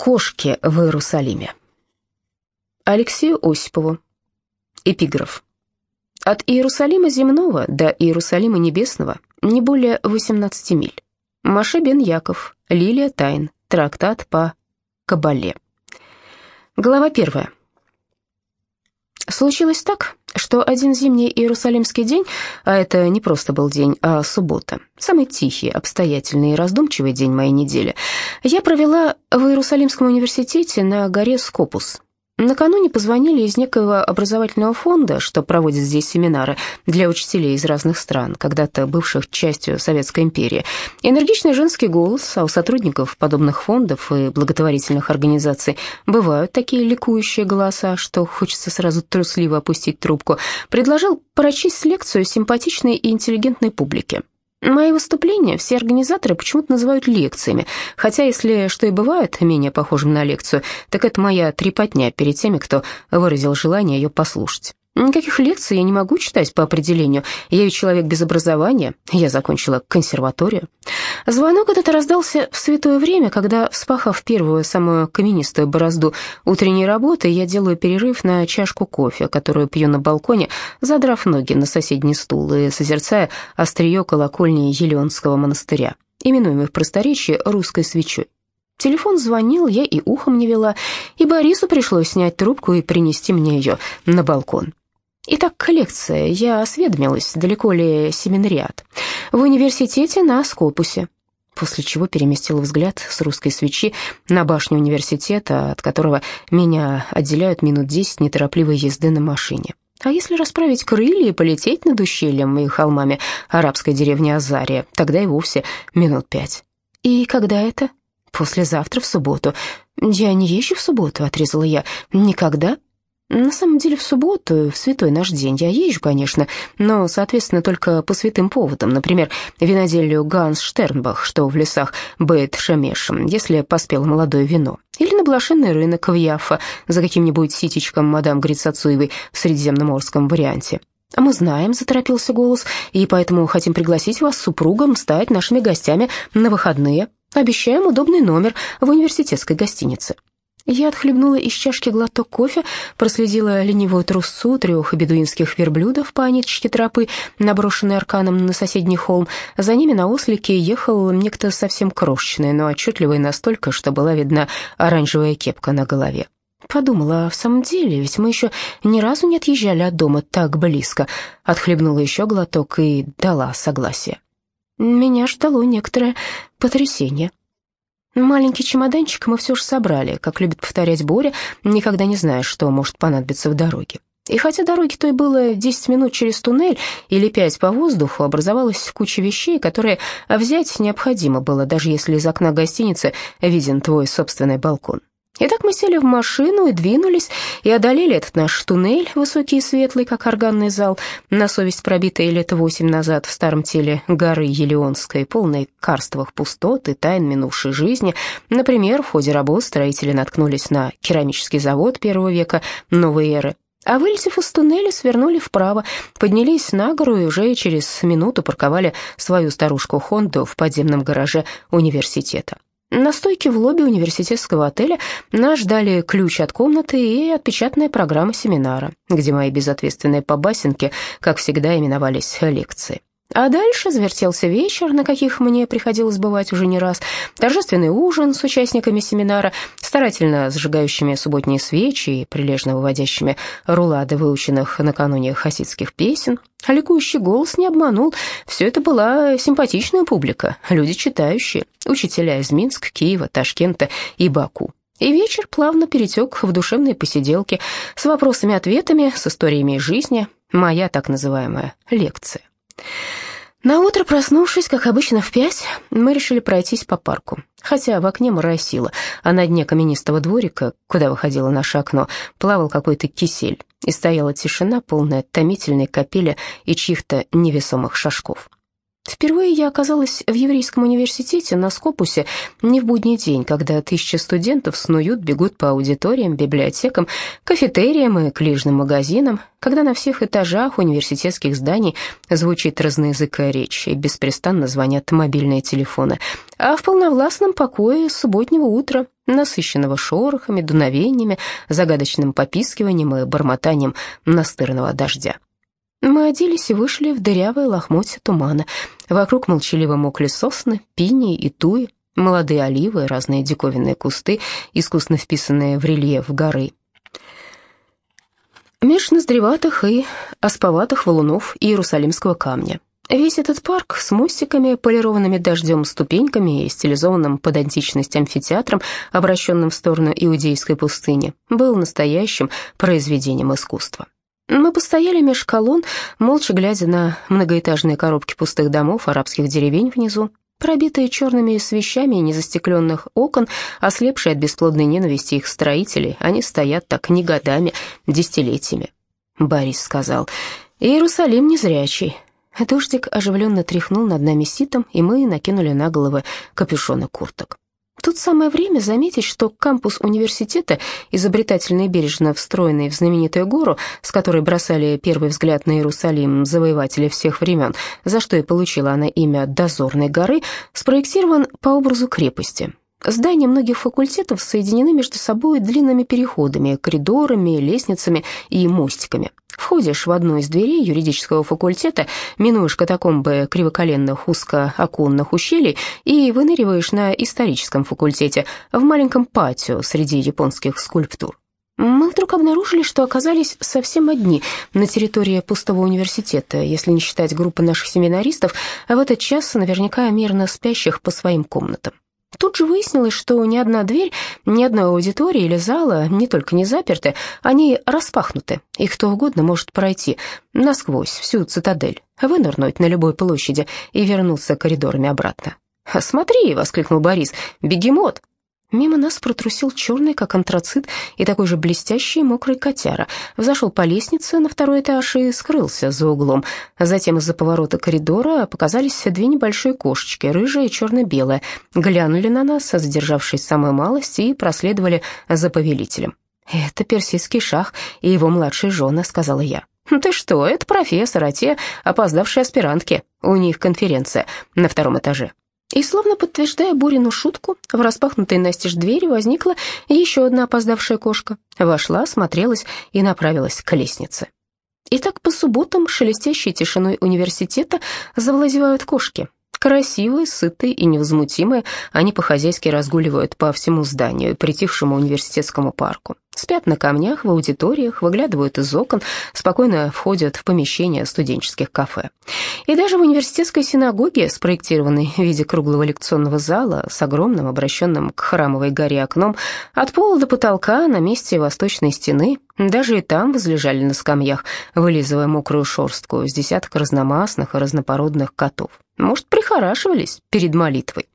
Кошки в Иерусалиме. Алексею Осипову. Эпиграф. От Иерусалима земного до Иерусалима небесного не более 18 миль. Маше бен Яков. Лилия тайн. Трактат по Кабале. Глава первая. Случилось так, что один зимний Иерусалимский день, а это не просто был день, а суббота, самый тихий, обстоятельный и раздумчивый день моей недели, я провела в Иерусалимском университете на горе Скопус, Накануне позвонили из некоего образовательного фонда, что проводит здесь семинары для учителей из разных стран, когда-то бывших частью Советской империи. Энергичный женский голос, а у сотрудников подобных фондов и благотворительных организаций бывают такие ликующие голоса, что хочется сразу трусливо опустить трубку, предложил прочесть лекцию симпатичной и интеллигентной публике. Мои выступления все организаторы почему-то называют лекциями, хотя если что и бывает менее похожим на лекцию, так это моя трепотня перед теми, кто выразил желание ее послушать. Никаких лекций я не могу читать по определению. Я ведь человек без образования. Я закончила консерваторию. Звонок этот раздался в святое время, когда, вспахав первую самую каменистую борозду утренней работы, я делаю перерыв на чашку кофе, которую пью на балконе, задрав ноги на соседний стул и созерцая острие колокольни Елеонского монастыря, именуемой в просторечии русской свечой. Телефон звонил, я и ухом не вела, и Борису пришлось снять трубку и принести мне ее на балкон. Итак, коллекция. Я осведомилась, далеко ли семинариат. В университете на Скопусе. После чего переместила взгляд с русской свечи на башню университета, от которого меня отделяют минут десять неторопливой езды на машине. А если расправить крылья и полететь над ущельем и холмами арабской деревни Азария, тогда и вовсе минут пять. И когда это? Послезавтра, в субботу. Я не езжу в субботу, отрезала я. Никогда. На самом деле в субботу, в святой наш день, я езжу, конечно, но, соответственно, только по святым поводам. Например, виноделию Ганс Штернбах, что в лесах Бейт Шамешем, если поспело молодое вино. Или на блошиный рынок в Яффа за каким-нибудь ситечком мадам Грицацуевой в средиземноморском варианте. «А мы знаем», — заторопился голос, «и поэтому хотим пригласить вас с супругом стать нашими гостями на выходные. Обещаем удобный номер в университетской гостинице». Я отхлебнула из чашки глоток кофе, проследила ленивую трусцу трех бедуинских верблюдов по ниточке тропы, наброшенной арканом на соседний холм. За ними на ослике ехал некто совсем крошечный, но отчетливый настолько, что была видна оранжевая кепка на голове. Подумала, а в самом деле, ведь мы еще ни разу не отъезжали от дома так близко. Отхлебнула еще глоток и дала согласие. Меня ждало некоторое потрясение. Маленький чемоданчик мы все же собрали, как любит повторять Боря, никогда не знаешь, что может понадобиться в дороге. И хотя дороги той было 10 минут через туннель или 5 по воздуху, образовалась куча вещей, которые взять необходимо было, даже если из окна гостиницы виден твой собственный балкон. Итак, мы сели в машину и двинулись, и одолели этот наш туннель, высокий и светлый, как органный зал, на совесть пробитый лет восемь назад в старом теле горы Елеонской, полной карстовых пустот и тайн минувшей жизни. Например, в ходе работ строители наткнулись на керамический завод первого века новой эры, а вылетев из туннеля, свернули вправо, поднялись на гору и уже через минуту парковали свою старушку Хонду в подземном гараже университета. На стойке в лобби университетского отеля нас ждали ключ от комнаты и отпечатанная программа семинара, где мои безответственные побасенки, как всегда, именовались лекции. А дальше завертелся вечер, на каких мне приходилось бывать уже не раз, торжественный ужин с участниками семинара, старательно зажигающими субботние свечи и прилежно выводящими рулады выученных накануне хасидских песен. А ликующий голос не обманул, все это была симпатичная публика, люди читающие, учителя из Минска, Киева, Ташкента и Баку. И вечер плавно перетек в душевные посиделки с вопросами-ответами, с историями жизни, моя так называемая лекция. На утро, проснувшись, как обычно, в пять, мы решили пройтись по парку. Хотя в окне моросило, а на дне каменистого дворика, куда выходило наше окно, плавал какой-то кисель, и стояла тишина, полная томительной капели и чьих-то невесомых шажков. Впервые я оказалась в еврейском университете на Скопусе не в будний день, когда тысячи студентов снуют, бегут по аудиториям, библиотекам, кафетериям и книжным магазинам, когда на всех этажах университетских зданий звучит разноязыкая речь и беспрестанно звонят мобильные телефоны, а в полновластном покое субботнего утра насыщенного шорохами, дуновениями, загадочным попискиванием и бормотанием настырного дождя. Мы оделись и вышли в дырявое лохмотье тумана. Вокруг молчаливо мокли сосны, пинии и туи, молодые оливы, разные диковинные кусты, искусно вписанные в рельеф горы. Меж ноздреватых и осповатых валунов Иерусалимского камня. Весь этот парк с мостиками, полированными дождем ступеньками и стилизованным под античность амфитеатром, обращенным в сторону иудейской пустыни, был настоящим произведением искусства. Мы постояли меж колонн, молча глядя на многоэтажные коробки пустых домов, арабских деревень внизу, пробитые черными свещами и незастекленных окон, ослепшие от бесплодной ненависти их строителей, они стоят так не годами, десятилетиями. Борис сказал, «Иерусалим незрячий». Дождик оживленно тряхнул над нами ситом, и мы накинули на головы капюшоны курток. Тут самое время заметить, что кампус университета, изобретательно и бережно встроенный в знаменитую гору, с которой бросали первый взгляд на Иерусалим завоеватели всех времен, за что и получила она имя Дозорной горы, спроектирован по образу крепости. Здания многих факультетов соединены между собой длинными переходами, коридорами, лестницами и мостиками. Входишь в одну из дверей юридического факультета, минуешь катакомбы кривоколенных узкооконных ущелий и выныриваешь на историческом факультете в маленьком патио среди японских скульптур. Мы вдруг обнаружили, что оказались совсем одни на территории пустого университета, если не считать группы наших семинаристов, а в этот час наверняка мирно спящих по своим комнатам. Тут же выяснилось, что ни одна дверь, ни одной аудитории или зала не только не заперты, они распахнуты, и кто угодно может пройти насквозь всю цитадель, вынырнуть на любой площади и вернуться коридорами обратно. «Смотри!» — воскликнул Борис. «Бегемот!» Мимо нас протрусил черный, как антрацит, и такой же блестящий мокрый котяра. Взошел по лестнице на второй этаж и скрылся за углом. Затем из-за поворота коридора показались две небольшие кошечки, рыжая и черно-белая. Глянули на нас, задержавшись самую малость, и проследовали за повелителем. «Это персидский шах и его младшие жены», — сказала я. «Ты что, это профессор, а те опоздавшие аспирантки. У них конференция на втором этаже». И словно подтверждая Бурину шутку, в распахнутой настежь двери возникла еще одна опоздавшая кошка. Вошла, смотрелась и направилась к лестнице. И так по субботам шелестящей тишиной университета завладевают кошки. Красивые, сытые и невозмутимые, они по-хозяйски разгуливают по всему зданию, притихшему университетскому парку. Спят на камнях, в аудиториях, выглядывают из окон, спокойно входят в помещения студенческих кафе. И даже в университетской синагоге, спроектированной в виде круглого лекционного зала с огромным обращенным к храмовой горе окном, от пола до потолка на месте восточной стены, даже и там возлежали на скамьях, вылизывая мокрую шорстку с десяток разномастных и разнопородных котов. Может, прихорашивались перед молитвой.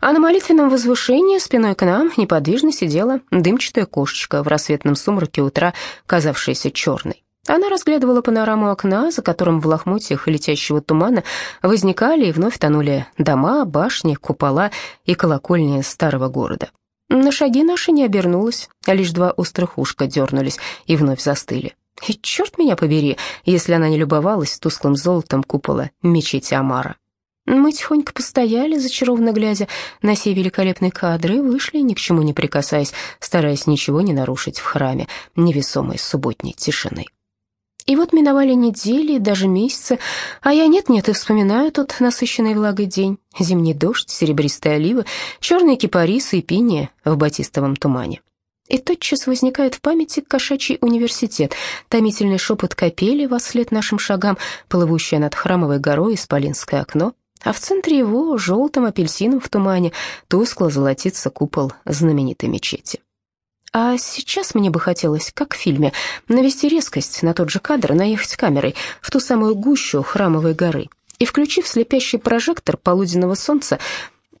А на молитвенном возвышении спиной к нам неподвижно сидела дымчатая кошечка в рассветном сумраке утра, казавшаяся черной. Она разглядывала панораму окна, за которым в лохмотьях летящего тумана возникали и вновь тонули дома, башни, купола и колокольни старого города. На шаги наши не обернулась, а лишь два острых ушка дернулись и вновь застыли. И черт меня побери, если она не любовалась тусклым золотом купола мечети Амара. Мы тихонько постояли, зачарованно глядя на все великолепные кадры, и вышли, ни к чему не прикасаясь, стараясь ничего не нарушить в храме невесомой субботней тишины. И вот миновали недели, даже месяцы, а я нет-нет и вспоминаю тот насыщенный влагой день, зимний дождь, серебристые оливы, черные кипарисы и пиния в батистовом тумане. И тотчас возникает в памяти кошачий университет, томительный шепот капели во след нашим шагам, плывущее над храмовой горой исполинское окно, а в центре его, желтым апельсином в тумане, тускло золотится купол знаменитой мечети. А сейчас мне бы хотелось, как в фильме, навести резкость на тот же кадр, наехать камерой в ту самую гущу храмовой горы и, включив слепящий прожектор полуденного солнца,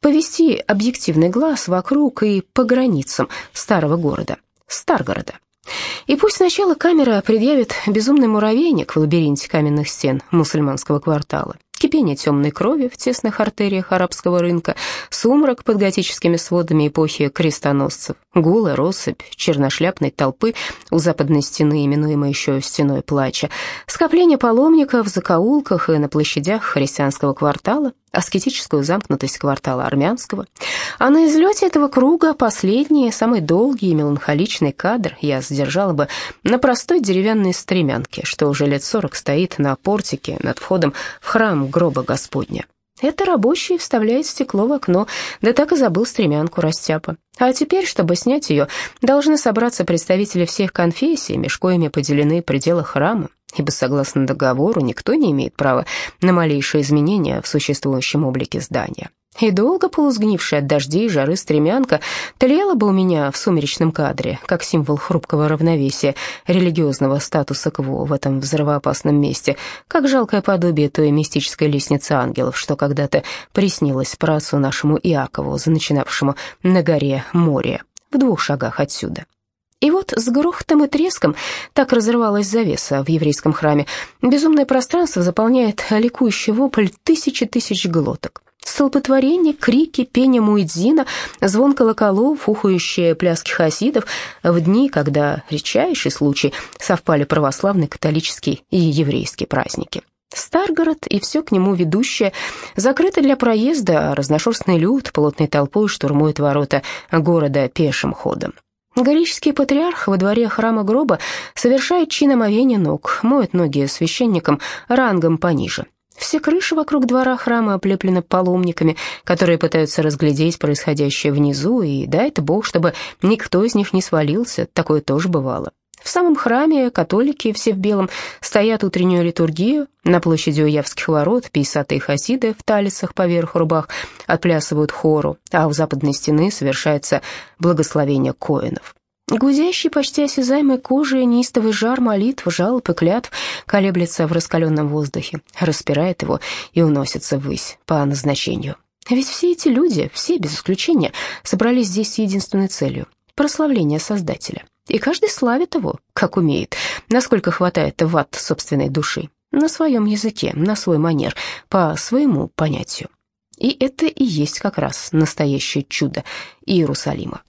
повести объективный глаз вокруг и по границам старого города, Старгорода. И пусть сначала камера предъявит безумный муравейник в лабиринте каменных стен мусульманского квартала, кипение темной крови в тесных артериях арабского рынка, сумрак под готическими сводами эпохи крестоносцев, гулы, россыпь черношляпной толпы у западной стены, именуемой еще «стеной плача», скопление паломников в закоулках и на площадях христианского квартала, аскетическую замкнутость квартала Армянского. А на излете этого круга последний, самый долгий и меланхоличный кадр я задержала бы на простой деревянной стремянке, что уже лет сорок стоит на портике над входом в храм гроба Господня. Это рабочий вставляет стекло в окно, да так и забыл стремянку растяпа. А теперь, чтобы снять ее, должны собраться представители всех конфессий, межкоями поделены пределы храма, ибо, согласно договору, никто не имеет права на малейшие изменения в существующем облике здания. И долго полусгнившая от дождей и жары стремянка тлела бы у меня в сумеречном кадре, как символ хрупкого равновесия религиозного статуса КВО в этом взрывоопасном месте, как жалкое подобие той мистической лестницы ангелов, что когда-то приснилось працу нашему Иакову, начинавшему на горе море, в двух шагах отсюда. И вот с грохотом и треском так разрывалась завеса в еврейском храме. Безумное пространство заполняет ликующий вопль тысячи тысяч глоток. Столпотворение, крики, пение муэдзина, звон колоколов, ухающие пляски хасидов в дни, когда редчайший случай совпали православный, католический и еврейские праздники. Старгород и все к нему ведущее закрыто для проезда, а разношерстный люд плотной толпой штурмует ворота города пешим ходом. Греческий патриарх во дворе храма гроба совершает чин омовения ног, моет ноги священникам рангом пониже. Все крыши вокруг двора храма оплеплены паломниками, которые пытаются разглядеть происходящее внизу, и дай это Бог, чтобы никто из них не свалился, такое тоже бывало. В самом храме католики, все в белом, стоят утреннюю литургию. На площади у Явских ворот пейсатые хасиды в талицах поверх рубах отплясывают хору, а у западной стены совершается благословение коинов. Гудящий, почти осязаемой кожей, неистовый жар молитв, жалоб и клятв колеблется в раскаленном воздухе, распирает его и уносится ввысь по назначению. Ведь все эти люди, все без исключения, собрались здесь с единственной целью — прославление Создателя. И каждый славит его, как умеет, насколько хватает в ад собственной души, на своем языке, на свой манер, по своему понятию. И это и есть как раз настоящее чудо Иерусалима.